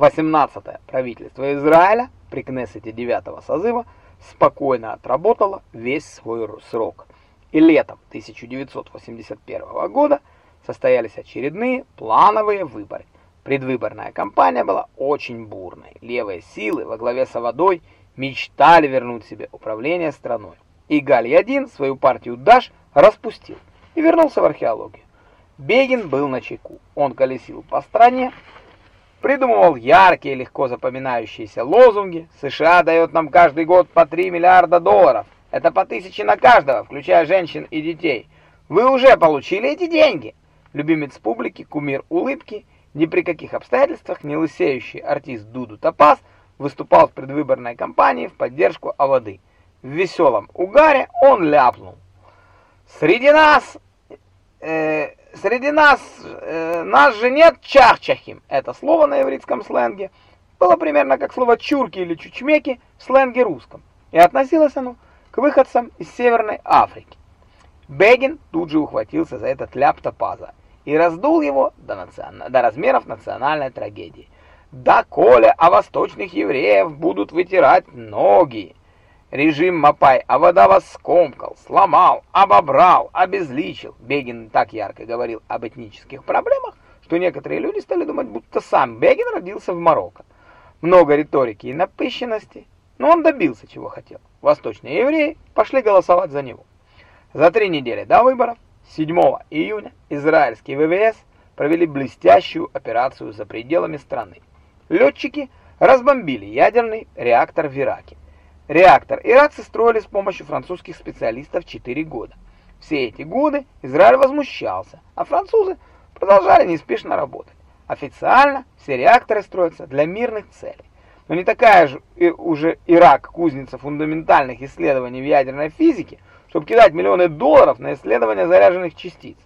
18-е правительство Израиля при Кнессете 9 созыва спокойно отработало весь свой срок. И летом 1981 года состоялись очередные плановые выборы. Предвыборная кампания была очень бурной. Левые силы во главе с Аводой мечтали вернуть себе управление страной. И Галь-1 свою партию Даш распустил и вернулся в археологию. Бегин был на чеку. Он колесил по стране, придумывал яркие, легко запоминающиеся лозунги. США дает нам каждый год по 3 миллиарда долларов. Это по тысяче на каждого, включая женщин и детей. Вы уже получили эти деньги. Любимец публики, кумир улыбки, ни при каких обстоятельствах не лысеющий артист Дуду Топаз выступал в предвыборной кампании в поддержку Аводы. В веселом угаре он ляпнул. Среди нас э, среди нас, э, нас же нет чахчахим. Это слово на еврейском сленге было примерно как слово чурки или чучмеки в сленге русском. И относилось оно к выходцам из Северной Африки. Бегин тут же ухватился за этот ляп топаза и раздул его до, национ... до размеров национальной трагедии. Да, Коля, а восточных евреев будут вытирать ноги. Режим Мапай а вода вас скомкал, сломал, обобрал, обезличил. Бегин так ярко говорил об этнических проблемах, что некоторые люди стали думать, будто сам Бегин родился в Марокко. Много риторики и напыщенности, но он добился, чего хотел. Восточные евреи пошли голосовать за него. За три недели до выборов, 7 июня, израильские ВВС провели блестящую операцию за пределами страны. Летчики разбомбили ядерный реактор в Ираке. Реактор иракцы строили с помощью французских специалистов 4 года. Все эти годы Израиль возмущался, а французы продолжали неспешно работать. Официально все реакторы строятся для мирных целей. Но не такая же уже Ирак кузница фундаментальных исследований в ядерной физике, чтобы кидать миллионы долларов на исследование заряженных частиц.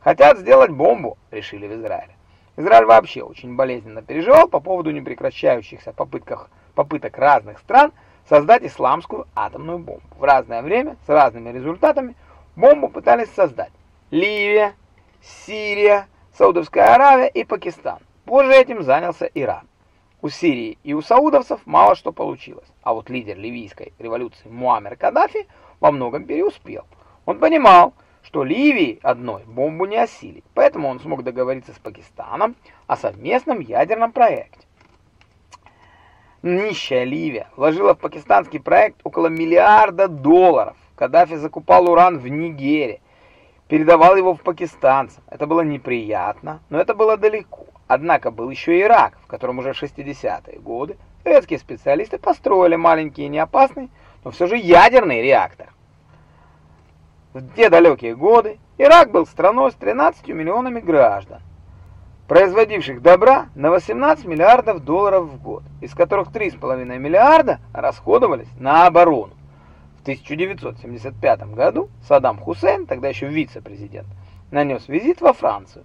Хотят сделать бомбу, решили в Израиле. Израиль вообще очень болезненно переживал по поводу непрекращающихся попытках, попыток разных стран создать исламскую атомную бомбу. В разное время, с разными результатами, бомбу пытались создать Ливия, Сирия, Саудовская Аравия и Пакистан. Позже этим занялся Иран. У Сирии и у саудовцев мало что получилось, а вот лидер ливийской революции Муаммер Каддафи во многом переуспел. Он понимал, что Ливии одной бомбу не осилить, поэтому он смог договориться с Пакистаном о совместном ядерном проекте. Нищая Ливия вложила в пакистанский проект около миллиарда долларов. Каддафи закупал уран в Нигере, передавал его в пакистанцам. Это было неприятно, но это было далеко. Однако был еще Ирак, в котором уже в 60-е годы советские специалисты построили маленький и неопасный, но все же ядерный реактор. В те далекие годы Ирак был страной с 13 миллионами граждан производивших добра на 18 миллиардов долларов в год, из которых 3,5 миллиарда расходовались на оборону. В 1975 году Саддам Хусейн, тогда еще вице-президент, нанес визит во Францию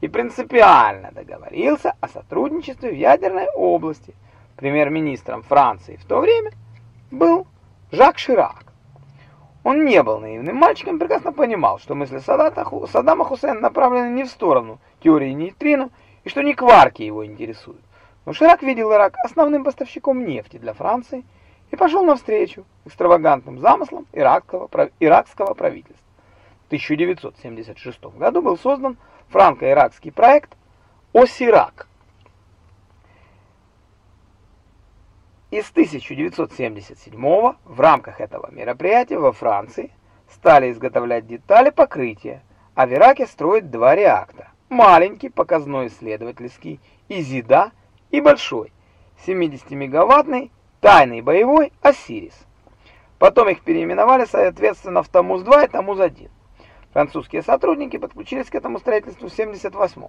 и принципиально договорился о сотрудничестве в ядерной области. Премьер-министром Франции в то время был Жак Ширак. Он не был наивным мальчиком, прекрасно понимал, что мысли Саддама Хусейна направлены не в сторону теории нейтрино и что не кварки его интересуют. Но Ширак видел Ирак основным поставщиком нефти для Франции и пошел навстречу экстравагантным замыслам иракского, иракского правительства. В 1976 году был создан франко-иракский проект «Осирак», И с 1977 в рамках этого мероприятия во Франции стали изготовлять детали покрытия, а в Ираке строить два реактора. Маленький показной исследовательский Изида и большой 70-мегаваттный тайный боевой Осирис. Потом их переименовали соответственно в Тамуз-2 и Тамуз-1. Французские сотрудники подключились к этому строительству в 78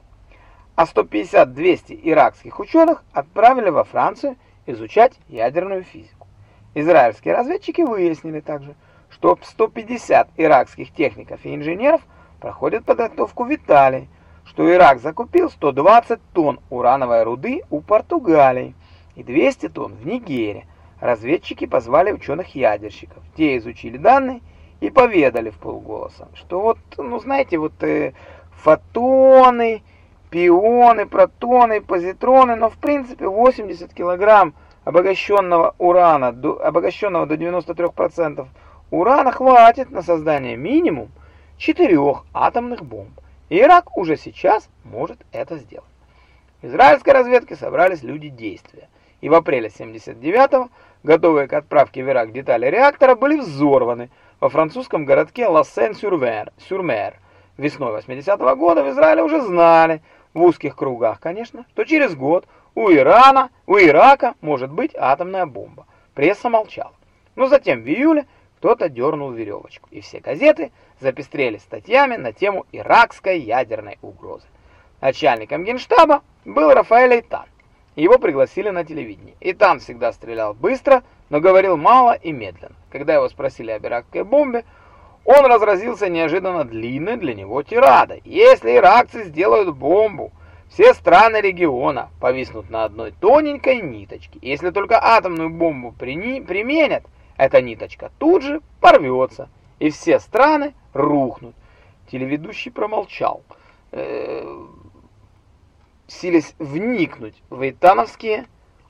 а 150-200 иракских ученых отправили во Францию изучать ядерную физику. Израильские разведчики выяснили также, что 150 иракских техников и инженеров проходят подготовку в Италии, что Ирак закупил 120 тонн урановой руды у Португалии и 200 тонн в Нигере. Разведчики позвали ученых-ядерщиков. Те изучили данные и поведали в полголоса, что вот, ну знаете, вот э, фотоны пионы, протоны, позитроны, но в принципе 80 килограмм обогащенного урана, до, обогащенного до 93% урана хватит на создание минимум четырех атомных бомб. Ирак уже сейчас может это сделать. В израильской разведке собрались люди действия. И в апреле 79-го, готовые к отправке в Ирак детали реактора, были взорваны во французском городке Лассен-Сюрмер. Весной 80-го года в Израиле уже знали, в узких кругах, конечно, что через год у Ирана, у Ирака может быть атомная бомба. Пресса молчала. Но затем в июле кто-то дернул веревочку, и все газеты запестрели статьями на тему иракской ядерной угрозы. Начальником генштаба был Рафаэль Эйтан. Его пригласили на телевидение. Эйтан всегда стрелял быстро, но говорил мало и медленно. Когда его спросили об иракской бомбе, он разразился неожиданно длинной для него тирадой. Если иракцы сделают бомбу, все страны региона повиснут на одной тоненькой ниточке. Если только атомную бомбу применят, эта ниточка тут же порвется, и все страны рухнут. Телеведущий промолчал, э вникнуть в итановские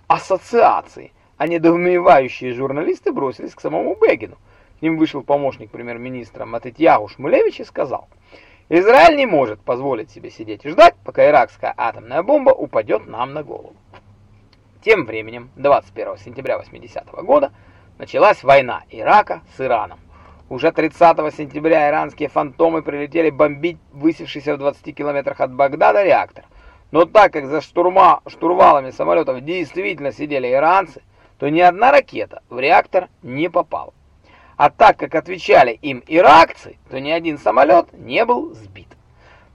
ассоциации, а недоумевающие журналисты бросились к самому Бегину. К ним вышел помощник премьер-министра Матытьягу Шмулевич и сказал, «Израиль не может позволить себе сидеть и ждать, пока иракская атомная бомба упадет нам на голову». Тем временем, 21 сентября 80 -го года, началась война Ирака с Ираном. Уже 30 сентября иранские фантомы прилетели бомбить высевшийся в 20 километрах от Багдада реактор. Но так как за штурма, штурвалами самолетов действительно сидели иранцы, то ни одна ракета в реактор не попала. А так как отвечали им иракцы, то ни один самолет не был сбит.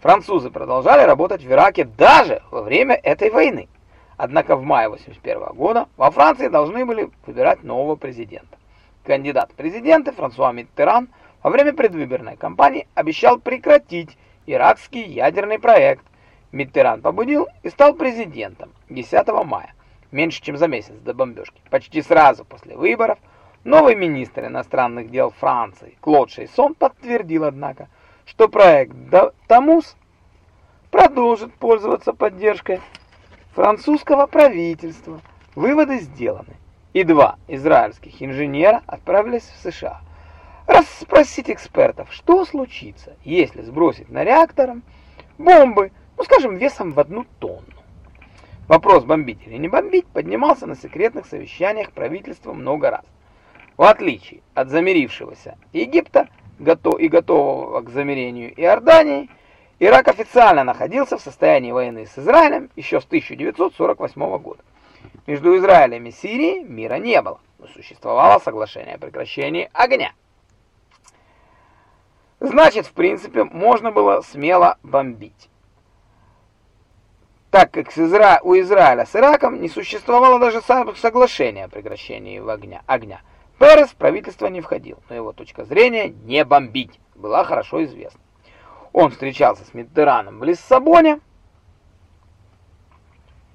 Французы продолжали работать в Ираке даже во время этой войны. Однако в мае 81 года во Франции должны были выбирать нового президента. Кандидат в президенты Франсуа Миттеран во время предвыборной кампании обещал прекратить иракский ядерный проект. Миттеран побудил и стал президентом 10 мая, меньше чем за месяц до бомбежки. Почти сразу после выборов Новый министр иностранных дел Франции Клод Шейсон подтвердил, однако, что проект Тамус продолжит пользоваться поддержкой французского правительства. Выводы сделаны, и два израильских инженера отправились в США. Расспросить экспертов, что случится, если сбросить на реактором бомбы, ну скажем, весом в одну тонну. Вопрос бомбить или не бомбить поднимался на секретных совещаниях правительства много раз. В отличие от замирившегося Египта и готового к замирению Иордании, Ирак официально находился в состоянии войны с Израилем еще с 1948 года. Между Израилем и Сирией мира не было, но существовало соглашение о прекращении огня. Значит, в принципе, можно было смело бомбить. Так как Изра... у Израиля с Ираком не существовало даже соглашения о прекращении огня. огня. Перес в правительство не входил, но его точка зрения не бомбить была хорошо известна. Он встречался с Миттераном в Лиссабоне.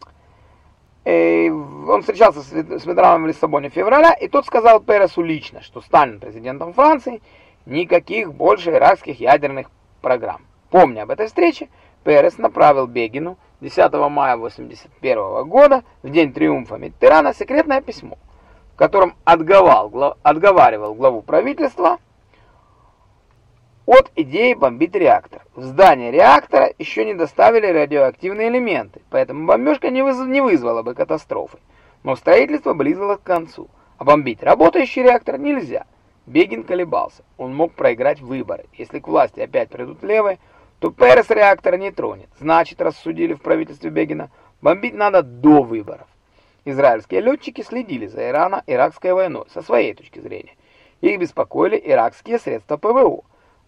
И он встречался с Миттераном в Лиссабоне в феврале, и тот сказал Пересу лично, что станет президентом Франции, никаких больше иракских ядерных программ. Помня об этой встрече, Перес направил Бегину 10 мая 1981 года, в день триумфа Миттерана, секретное письмо – в котором отговаривал главу правительства от идеи бомбить реактор. В здание реактора еще не доставили радиоактивные элементы, поэтому бомбежка не, выз не вызвала бы катастрофы. Но строительство близило к концу, а бомбить работающий реактор нельзя. Бегин колебался, он мог проиграть выборы. Если к власти опять придут левые, то Перес реактор не тронет. Значит, рассудили в правительстве Бегина, бомбить надо до выборов. Израильские летчики следили за Ирано-Иракской войной со своей точки зрения. Их беспокоили иракские средства ПВО,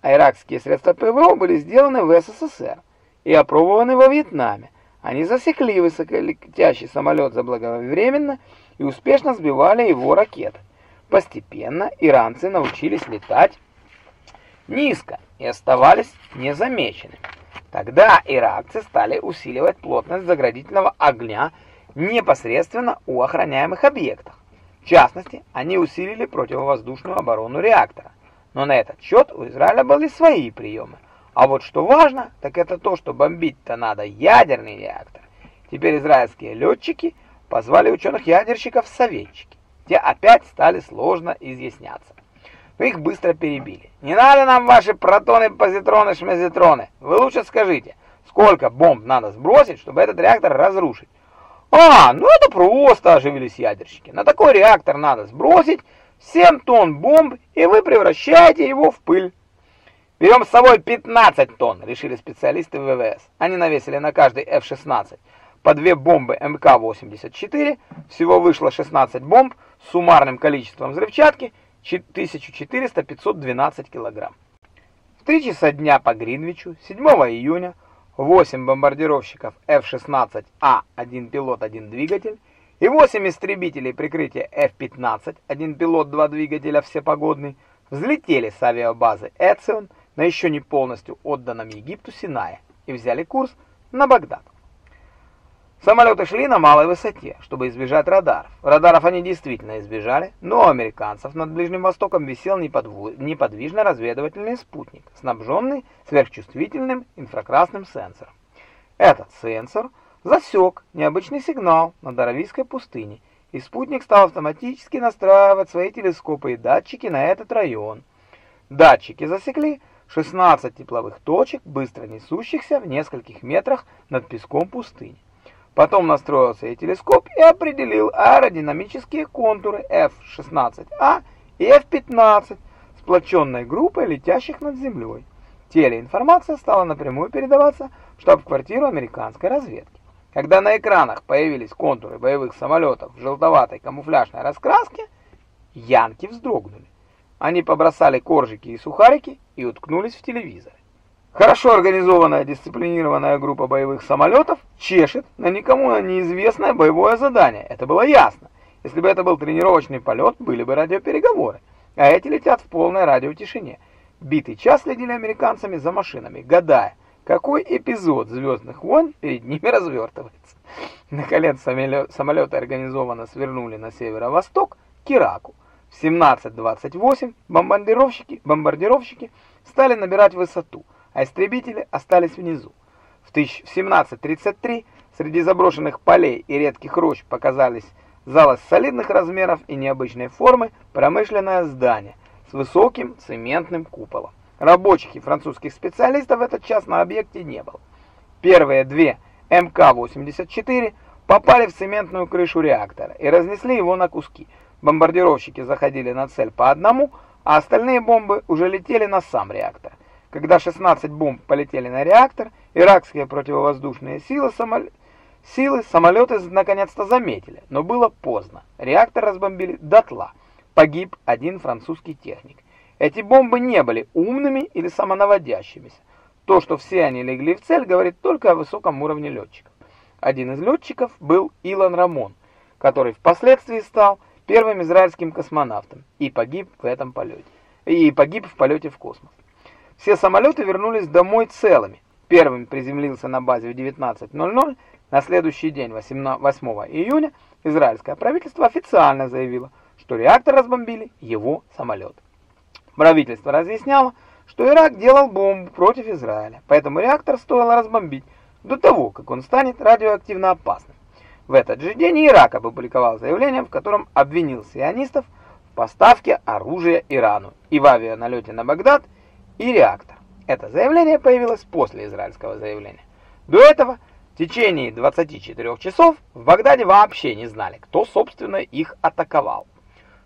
а иракские средства ПВО были сделаны в СССР и опробованы во Вьетнаме. Они засекли высоколетящий самолет заблаговременно и успешно сбивали его ракеты. Постепенно иранцы научились летать низко и оставались незамеченными. Тогда иракцы стали усиливать плотность заградительного огня непосредственно у охраняемых объектов. В частности, они усилили противовоздушную оборону реактора. Но на этот счет у Израиля были свои приемы. А вот что важно, так это то, что бомбить-то надо ядерный реактор. Теперь израильские летчики позвали ученых-ядерщиков в советчики. Те опять стали сложно изъясняться. Но их быстро перебили. Не надо нам ваши протоны, позитроны, шмезитроны. Вы лучше скажите, сколько бомб надо сбросить, чтобы этот реактор разрушить? А, ну это просто, оживились ядерщики. На такой реактор надо сбросить 7 тонн бомб, и вы превращаете его в пыль. Берем с собой 15 тонн, решили специалисты ВВС. Они навесили на каждый F-16 по две бомбы МК-84. Всего вышло 16 бомб с суммарным количеством взрывчатки 1400-512 килограмм. В 3 часа дня по Гринвичу 7 июня 8 бомбардировщиков F-16А, один пилот, один двигатель, и 8 истребителей прикрытия F-15, один пилот, два двигателя, все погодные, взлетели с авиабазы Эцион на еще не полностью отданном Египту Синае и взяли курс на Багдад. Самолеты шли на малой высоте, чтобы избежать радаров. Радаров они действительно избежали, но у американцев над Ближним Востоком висел неподвижно разведывательный спутник, снабженный сверхчувствительным инфракрасным сенсором. Этот сенсор засек необычный сигнал над Аравийской пустыней, и спутник стал автоматически настраивать свои телескопы и датчики на этот район. Датчики засекли 16 тепловых точек, быстро несущихся в нескольких метрах над песком пустыни. Потом настроился и телескоп и определил аэродинамические контуры F-16A и F-15, сплоченной группой летящих над землей. Телеинформация стала напрямую передаваться в штаб-квартиру американской разведки. Когда на экранах появились контуры боевых самолетов в желтоватой камуфляжной раскраске, янки вздрогнули. Они побросали коржики и сухарики и уткнулись в телевизор. Хорошо организованная дисциплинированная группа боевых самолетов чешет на никому неизвестное боевое задание. Это было ясно. Если бы это был тренировочный полет, были бы радиопереговоры. А эти летят в полной радиотишине. Битый час следили американцами за машинами, гадая, какой эпизод «Звездных войн» перед ними развертывается. Наконец самолеты организованно свернули на северо-восток к Ираку. В 17.28 бомбардировщики, бомбардировщики стали набирать высоту – а истребители остались внизу. В 1733 среди заброшенных полей и редких рощ показались залы солидных размеров и необычной формы промышленное здание с высоким цементным куполом. Рабочих и французских специалистов в этот час на объекте не было. Первые две МК-84 попали в цементную крышу реактора и разнесли его на куски. Бомбардировщики заходили на цель по одному, а остальные бомбы уже летели на сам реактор. Когда 16 бомб полетели на реактор, иракские противовоздушные силы, самол... силы самолеты наконец-то заметили, но было поздно. Реактор разбомбили дотла. Погиб один французский техник. Эти бомбы не были умными или самонаводящимися. То, что все они легли в цель, говорит только о высоком уровне летчиков. Один из летчиков был Илон Рамон, который впоследствии стал первым израильским космонавтом и погиб в этом полете. И погиб в полете в космос. Все самолеты вернулись домой целыми. Первым приземлился на базе в 19:00. На следующий день, 8 июня, израильское правительство официально заявило, что реактор разбомбили его самолеты. Правительство разъясняло, что Ирак делал бомбу против Израиля, поэтому реактор стоило разбомбить до того, как он станет радиоактивно опасным. В этот же день Ирак опубликовал заявление, в котором обвинил сионистов в поставке оружия Ирану и в авианалете на Багдад – и реактор. Это заявление появилось после израильского заявления. До этого в течение 24 часов в Багдаде вообще не знали, кто, собственно, их атаковал.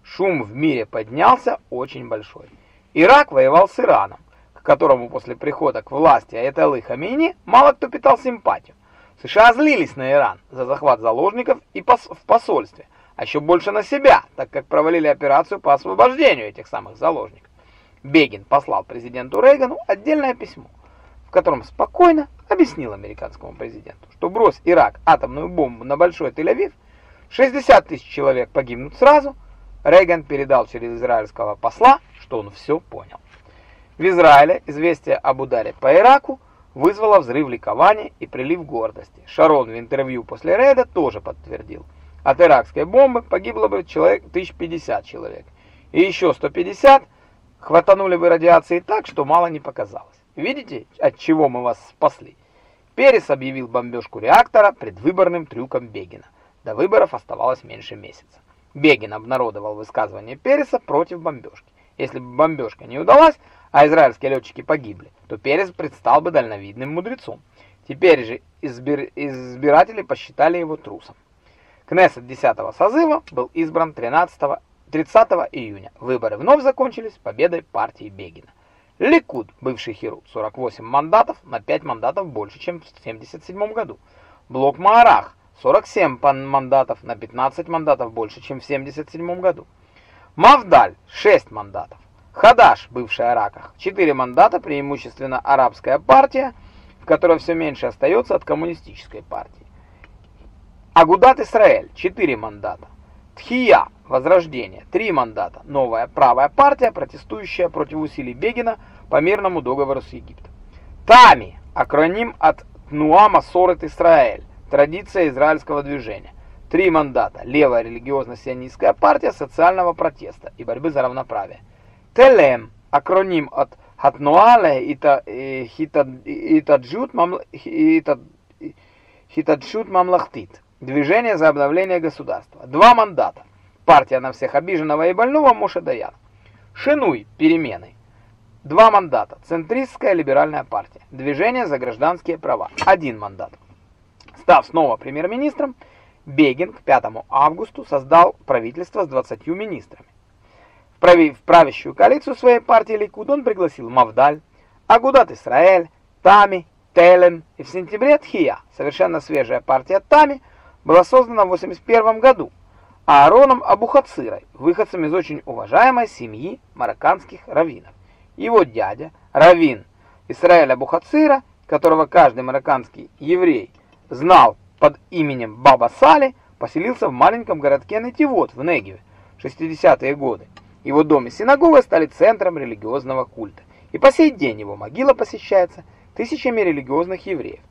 Шум в мире поднялся очень большой. Ирак воевал с Ираном, к которому после прихода к власти Аятоллы Хамини мало кто питал симпатию. США злились на Иран за захват заложников и пос в посольстве, а еще больше на себя, так как провалили операцию по освобождению этих самых заложников. Бегин послал президенту Рейгану отдельное письмо, в котором спокойно объяснил американскому президенту, что брось Ирак атомную бомбу на Большой Тель-Авив, 60 тысяч человек погибнут сразу. Рейган передал через израильского посла, что он все понял. В Израиле известие об ударе по Ираку вызвало взрыв ликования и прилив гордости. Шарон в интервью после рейда тоже подтвердил. От иракской бомбы погибло бы человек 1050 человек. И еще 150 хватанули бы радиации так, что мало не показалось. Видите, от чего мы вас спасли? Перес объявил бомбежку реактора предвыборным трюком Бегина. До выборов оставалось меньше месяца. Бегин обнародовал высказывание Переса против бомбежки. Если бы бомбежка не удалась, а израильские летчики погибли, то Перес предстал бы дальновидным мудрецом. Теперь же избир... избиратели посчитали его трусом. Кнессет 10-го созыва был избран 13 30 июня. Выборы вновь закончились победой партии Бегина. Ликуд, бывший Хиру, 48 мандатов, на 5 мандатов больше, чем в 1977 году. Блок Маарах, 47 мандатов, на 15 мандатов больше, чем в 1977 году. Мавдаль, 6 мандатов. Хадаш, бывший Араках, 4 мандата, преимущественно арабская партия, в которой все меньше остается от коммунистической партии. Агудат Исраэль, 4 мандата. Тхия, Возрождение, 3 мандата. Новая правая партия, протестующая против усилий Бегина по мирному договору с Египтом. Тами, акроним от Тнуама Сорет Исраэль, традиция израильского движения. Три мандата. Левая религиозно-сионистская партия социального протеста и борьбы за равноправие. Телем, акроним от Хатнуале и Хитаджут Мамлахтит. Движение за обновление государства. Два мандата. Партия на всех обиженного и больного Моше Даян. Шинуй, перемены. Два мандата. Центристская либеральная партия. Движение за гражданские права. Один мандат. Став снова премьер-министром, Бегин к 5 августу создал правительство с 20 министрами. В правящую коалицию своей партии Ликуд он пригласил Мавдаль, Агудат Исраэль, Тами, Телем и в сентябре Тхия, совершенно свежая партия Тами, была создана в 81 году Аароном Абухацирой, выходцем из очень уважаемой семьи марокканских раввинов. Его дядя, раввин Исраэля Бухацира, которого каждый марокканский еврей знал под именем Баба Сали, поселился в маленьком городке Нетивот в Негеве в 60-е годы. Его дом и синагога стали центром религиозного культа, и по сей день его могила посещается тысячами религиозных евреев.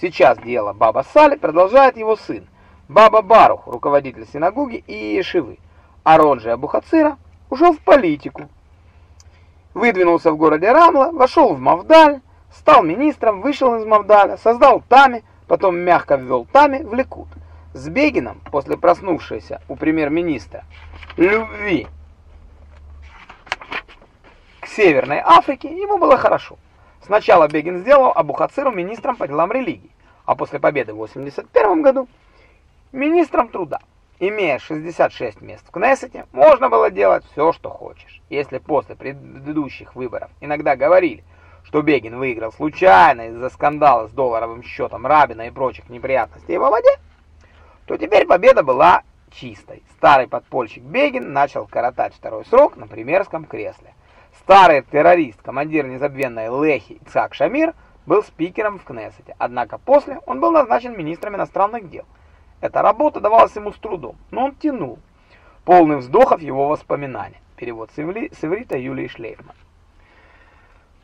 Сейчас дело Баба Сали продолжает его сын, Баба Барух, руководитель синагоги и Ешивы. Арон же Абухацира ушел в политику, выдвинулся в городе Рамла, вошел в Мавдаль, стал министром, вышел из Мавдаля, создал Тами, потом мягко ввел Тами в Ликут. С Бегином, после проснувшейся у премьер-министра любви к Северной Африке, ему было хорошо. Сначала Бегин сделал Абу Хациру министром по делам религии, а после победы в 81 году министром труда. Имея 66 мест в Кнессете, можно было делать все, что хочешь. Если после предыдущих выборов иногда говорили, что Бегин выиграл случайно из-за скандала с долларовым счетом Рабина и прочих неприятностей в воде, то теперь победа была чистой. Старый подпольщик Бегин начал коротать второй срок на премьерском кресле. Старый террорист, командир незабвенной Лехи Ицхак Шамир, был спикером в Кнессете, однако после он был назначен министром иностранных дел. Эта работа давалась ему с трудом, но он тянул. Полный вздохов его воспоминания. Перевод с иврита Юлии Шлейфман.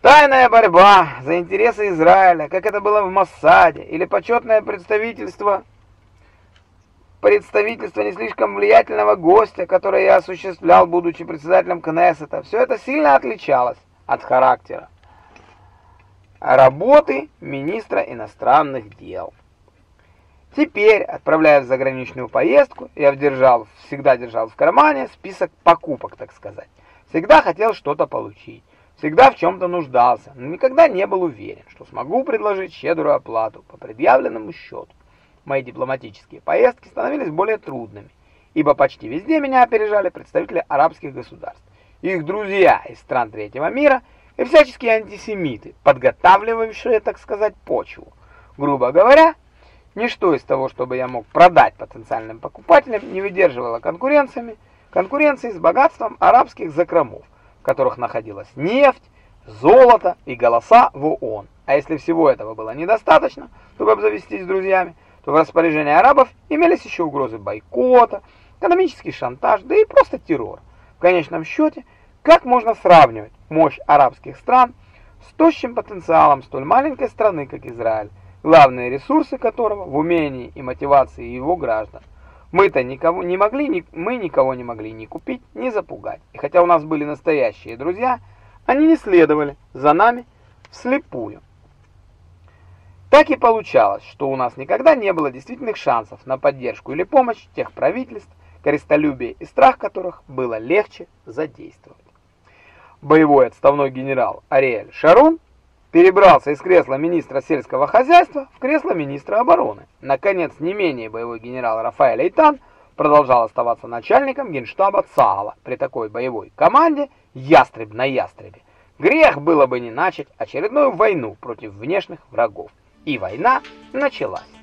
Тайная борьба за интересы Израиля, как это было в Моссаде, или почетное представительство представительство не слишком влиятельного гостя, которое я осуществлял, будучи председателем Кнессета, все это сильно отличалось от характера работы министра иностранных дел. Теперь, отправляясь в заграничную поездку, я держал, всегда держал в кармане список покупок, так сказать. Всегда хотел что-то получить, всегда в чем-то нуждался, но никогда не был уверен, что смогу предложить щедрую оплату по предъявленному счету. Мои дипломатические поездки становились более трудными, ибо почти везде меня опережали представители арабских государств, их друзья из стран третьего мира и всяческие антисемиты, подготавливающие, так сказать, почву. Грубо говоря, Ничто из того, чтобы я мог продать потенциальным покупателям, не выдерживало конкуренциями, конкуренции с богатством арабских закромов, которых находилась нефть, золото и голоса в ООН. А если всего этого было недостаточно, чтобы обзавестись друзьями, то в распоряжении арабов имелись еще угрозы бойкота, экономический шантаж, да и просто террор. В конечном счете, как можно сравнивать мощь арабских стран с тощим потенциалом столь маленькой страны, как Израиль, главные ресурсы которого в умении и мотивации его граждан. Мы-то никого не могли, ни, мы никого не могли ни купить, ни запугать. И хотя у нас были настоящие друзья, они не следовали за нами вслепую. Так и получалось, что у нас никогда не было действительных шансов на поддержку или помощь тех правительств, корыстолюбие и страх которых было легче задействовать. Боевой отставной генерал Ариэль Шарон перебрался из кресла министра сельского хозяйства в кресло министра обороны. Наконец, не менее боевой генерал Рафаэль Эйтан продолжал оставаться начальником генштаба ЦААЛа. При такой боевой команде ястреб на ястребе. Грех было бы не начать очередную войну против внешних врагов. И война началась.